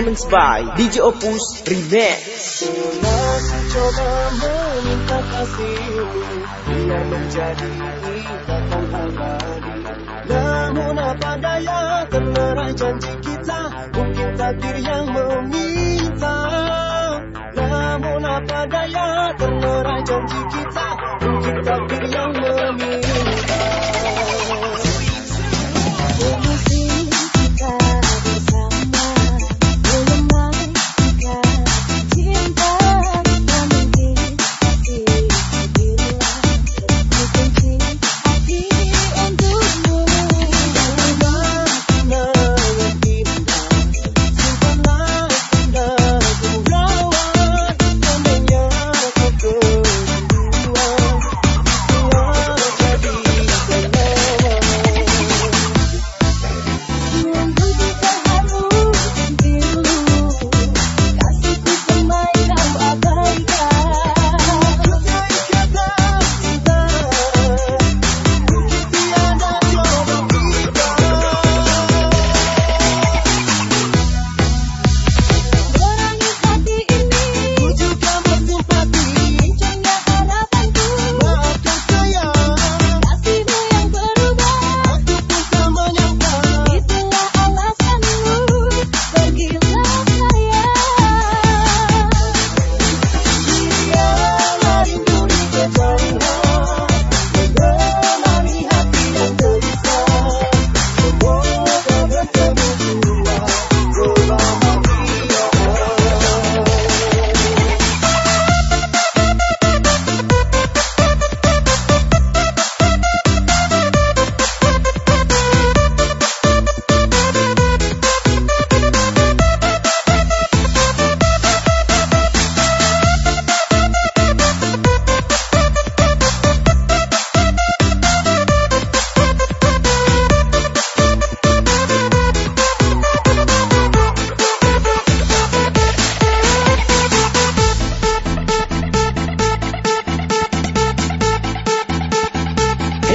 Performance by DJ Opus Remix. Coba meminta kasihmu Biar menjadi ikatan abadi Namun apa daya terlerai janji kita? Mungkin takdir yang meminta. Namun apa daya terlerai janji kita? Mungkin takdir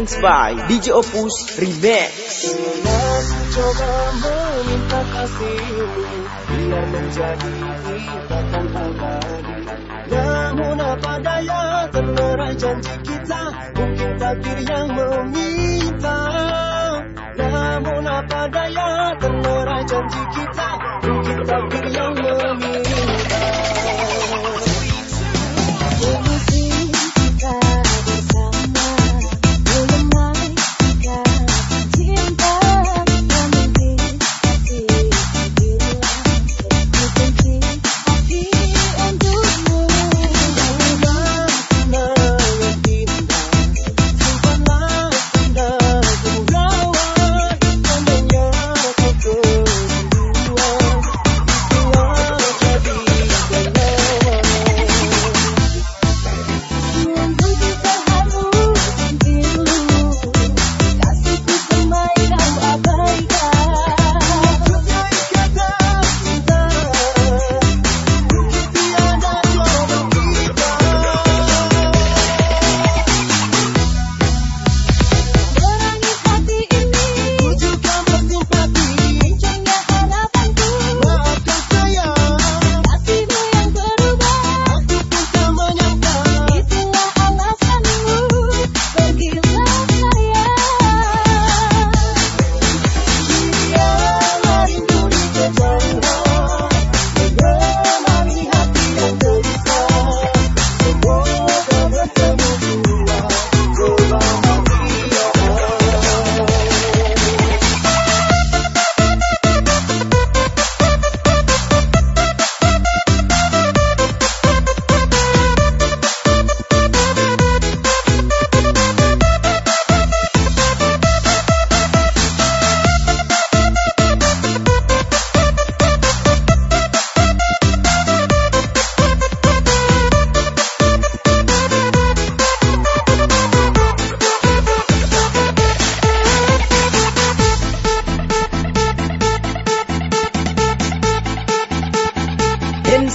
Performance by DJ Opus Remix. coba meminta kasihmu Biar menjadi ikatan abadi Namun apa daya terlerai janji kita Mungkin takdir yang meminta Namun apa daya terlerai janji kita Mungkin takdir yang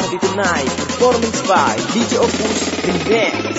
Saturday tonight. Performance by DJ Opus Green Band.